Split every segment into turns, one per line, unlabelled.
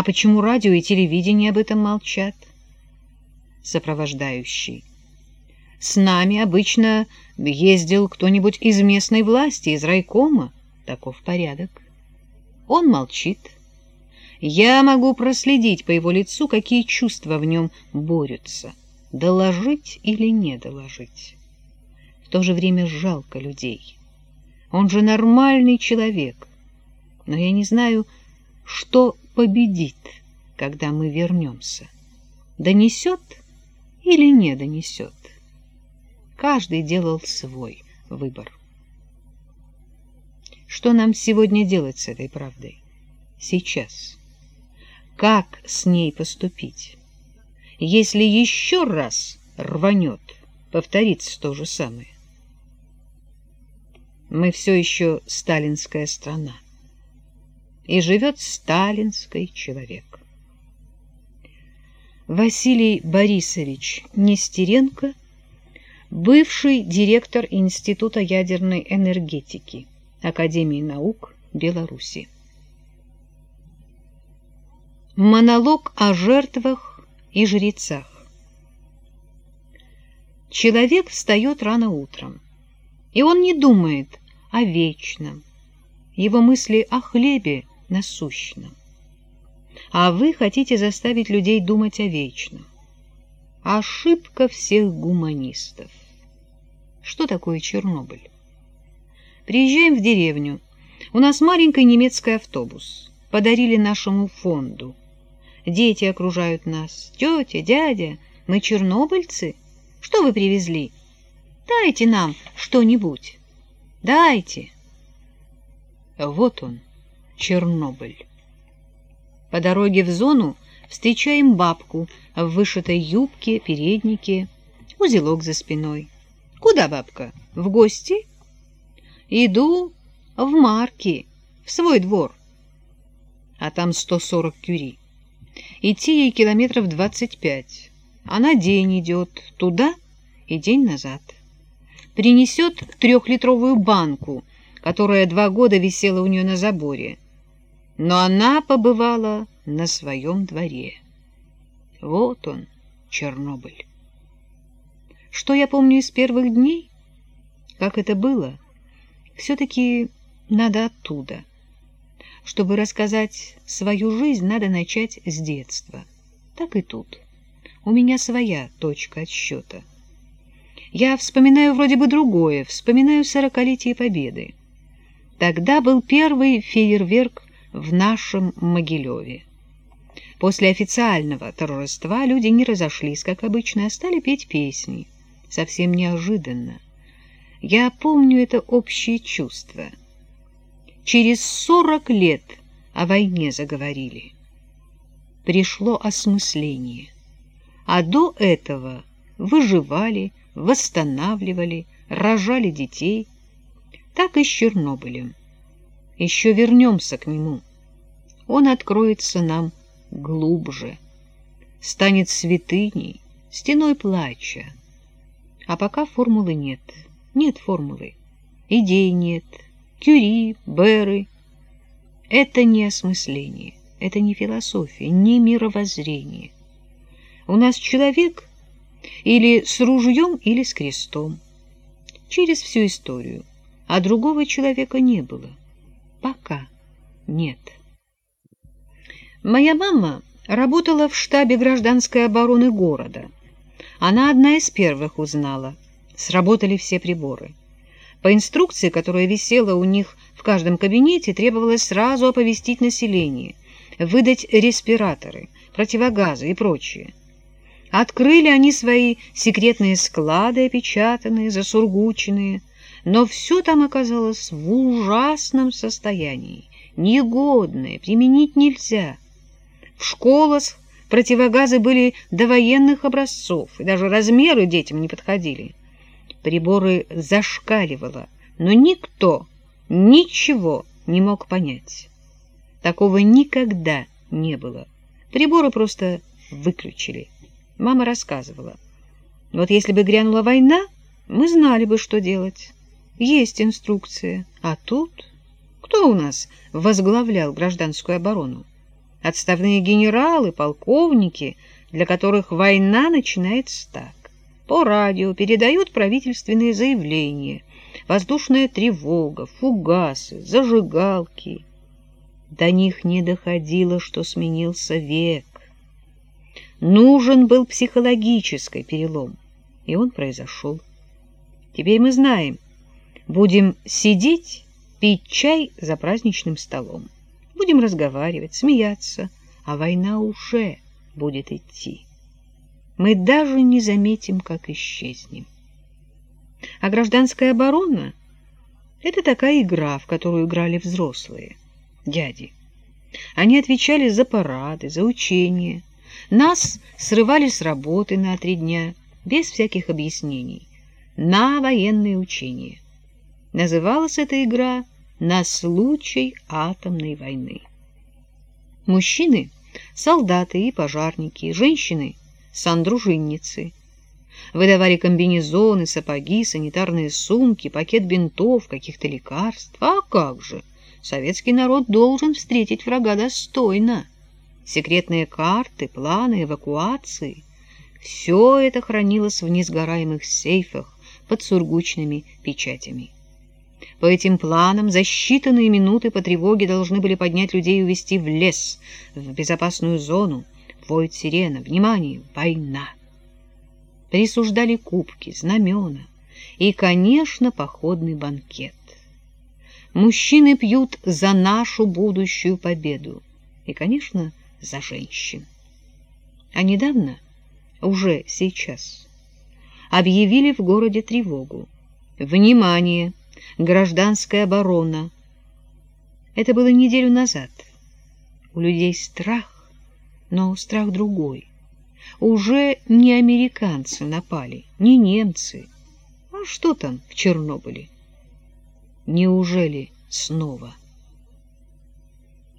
А почему радио и телевидение об этом молчат? Сопровождающий. С нами обычно ездил кто-нибудь из местной власти, из райкома. Таков порядок. Он молчит. Я могу проследить по его лицу, какие чувства в нем борются. Доложить или не доложить. В то же время жалко людей. Он же нормальный человек. Но я не знаю, что победит, когда мы вернемся. Донесет или не донесет? Каждый делал свой выбор. Что нам сегодня делать с этой правдой? Сейчас. Как с ней поступить? Если еще раз рванет, повторится то же самое. Мы все еще сталинская страна и живет сталинский человек. Василий Борисович Нестеренко, бывший директор Института ядерной энергетики Академии наук Беларуси. Монолог о жертвах и жрецах. Человек встает рано утром, и он не думает о вечном. Его мысли о хлебе насущном. А вы хотите заставить людей думать о вечном. Ошибка всех гуманистов. Что такое Чернобыль? Приезжаем в деревню. У нас маленький немецкий автобус. Подарили нашему фонду. Дети окружают нас. Тетя, дядя, мы чернобыльцы. Что вы привезли? Дайте нам что-нибудь. Дайте. Вот он. Чернобыль. По дороге в зону встречаем бабку в вышитой юбке, переднике, узелок за спиной. Куда бабка? В гости? Иду в Марки, в свой двор. А там 140 кюри. Идти ей километров 25. Она день идет туда и день назад. Принесет трехлитровую банку, которая два года висела у нее на заборе но она побывала на своем дворе. Вот он, Чернобыль. Что я помню из первых дней? Как это было? Все-таки надо оттуда. Чтобы рассказать свою жизнь, надо начать с детства. Так и тут. У меня своя точка отсчета. Я вспоминаю вроде бы другое, вспоминаю сорокалетие Победы. Тогда был первый фейерверк в нашем Могилеве. После официального торжества люди не разошлись, как обычно, а стали петь песни. Совсем неожиданно. Я помню это общее чувство. Через сорок лет о войне заговорили. Пришло осмысление. А до этого выживали, восстанавливали, рожали детей. Так и с Чернобылем еще вернемся к нему. Он откроется нам глубже, станет святыней, стеной плача. А пока формулы нет, нет формулы, идей нет, Кюри, Беры. Это не осмысление, это не философия, не мировоззрение. У нас человек или с ружьем, или с крестом. Через всю историю. А другого человека не было. Пока нет. Моя мама работала в штабе гражданской обороны города. Она одна из первых узнала. Сработали все приборы. По инструкции, которая висела у них в каждом кабинете, требовалось сразу оповестить население, выдать респираторы, противогазы и прочее. Открыли они свои секретные склады, опечатанные, засургученные, но все там оказалось в ужасном состоянии, негодное, применить нельзя. В школах противогазы были до военных образцов, и даже размеры детям не подходили. Приборы зашкаливало, но никто ничего не мог понять. Такого никогда не было. Приборы просто выключили. Мама рассказывала. Вот если бы грянула война, мы знали бы, что делать. Есть инструкция. А тут... Кто у нас возглавлял гражданскую оборону? Отставные генералы, полковники, для которых война начинается так. По радио передают правительственные заявления, воздушная тревога, фугасы, зажигалки. До них не доходило, что сменился век. Нужен был психологический перелом, и он произошел. Теперь мы знаем, будем сидеть, пить чай за праздничным столом. Будем разговаривать, смеяться, а война уже будет идти. Мы даже не заметим, как исчезнем. А гражданская оборона — это такая игра, в которую играли взрослые, дяди. Они отвечали за парады, за учения. Нас срывали с работы на три дня, без всяких объяснений, на военные учения. Называлась эта игра на случай атомной войны. Мужчины — солдаты и пожарники, женщины — сандружинницы. Выдавали комбинезоны, сапоги, санитарные сумки, пакет бинтов, каких-то лекарств. А как же! Советский народ должен встретить врага достойно. Секретные карты, планы, эвакуации — все это хранилось в несгораемых сейфах под сургучными печатями. По этим планам за считанные минуты по тревоге должны были поднять людей и увезти в лес, в безопасную зону. Воет сирена. Внимание! Война! Присуждали кубки, знамена и, конечно, походный банкет. Мужчины пьют за нашу будущую победу и, конечно, за женщин. А недавно, уже сейчас, объявили в городе тревогу. Внимание! Гражданская оборона. Это было неделю назад. У людей страх, но страх другой. Уже не американцы напали, не немцы. А что там в Чернобыле? Неужели снова?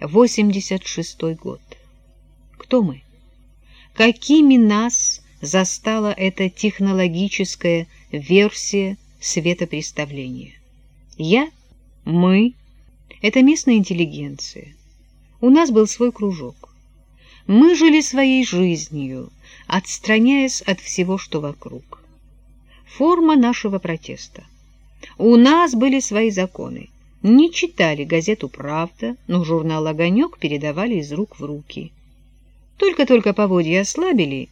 86-й год. Кто мы? Какими нас застала эта технологическая версия светопреставления? Я, мы — это местная интеллигенция. У нас был свой кружок. Мы жили своей жизнью, отстраняясь от всего, что вокруг. Форма нашего протеста. У нас были свои законы. Не читали газету «Правда», но журнал «Огонек» передавали из рук в руки. Только-только поводья ослабили,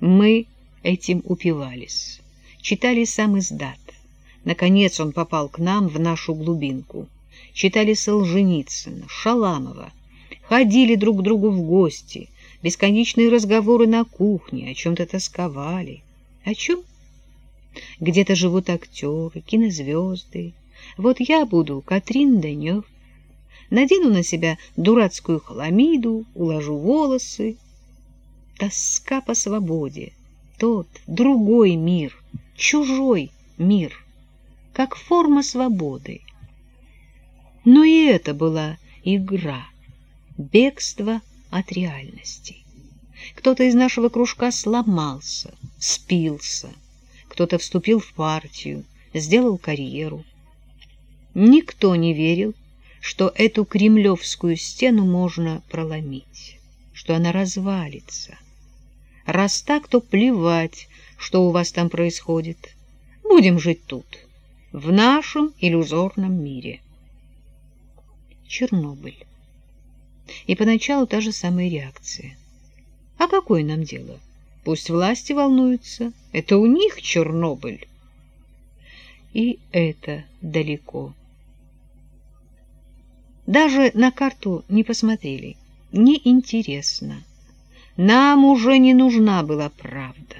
мы этим упивались. Читали сам издат. Наконец он попал к нам в нашу глубинку. Читали Солженицына, Шаламова, ходили друг к другу в гости, бесконечные разговоры на кухне, о чем-то тосковали. О чем? Где-то живут актеры, кинозвезды. Вот я буду Катрин Данев. Надену на себя дурацкую хламиду, уложу волосы. Тоска по свободе. Тот, другой мир, чужой мир — как форма свободы. Но и это была игра, бегство от реальности. Кто-то из нашего кружка сломался, спился, кто-то вступил в партию, сделал карьеру. Никто не верил, что эту кремлевскую стену можно проломить, что она развалится. Раз так, то плевать, что у вас там происходит. Будем жить тут в нашем иллюзорном мире. Чернобыль. И поначалу та же самая реакция. А какое нам дело? Пусть власти волнуются. Это у них Чернобыль. И это далеко. Даже на карту не посмотрели. Неинтересно. Нам уже не нужна была правда.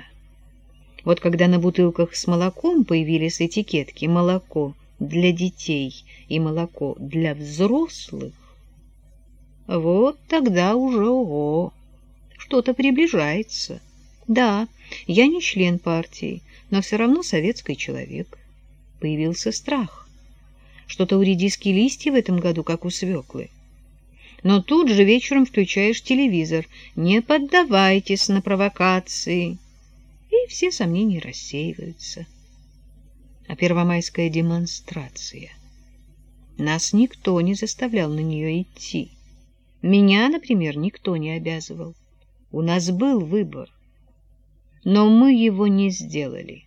Вот когда на бутылках с молоком появились этикетки «молоко для детей» и «молоко для взрослых», вот тогда уже ого, что-то приближается. Да, я не член партии, но все равно советский человек. Появился страх. Что-то у редиски листья в этом году, как у свеклы. Но тут же вечером включаешь телевизор. Не поддавайтесь на провокации все сомнения рассеиваются. А первомайская демонстрация. Нас никто не заставлял на нее идти. Меня, например, никто не обязывал. У нас был выбор, но мы его не сделали.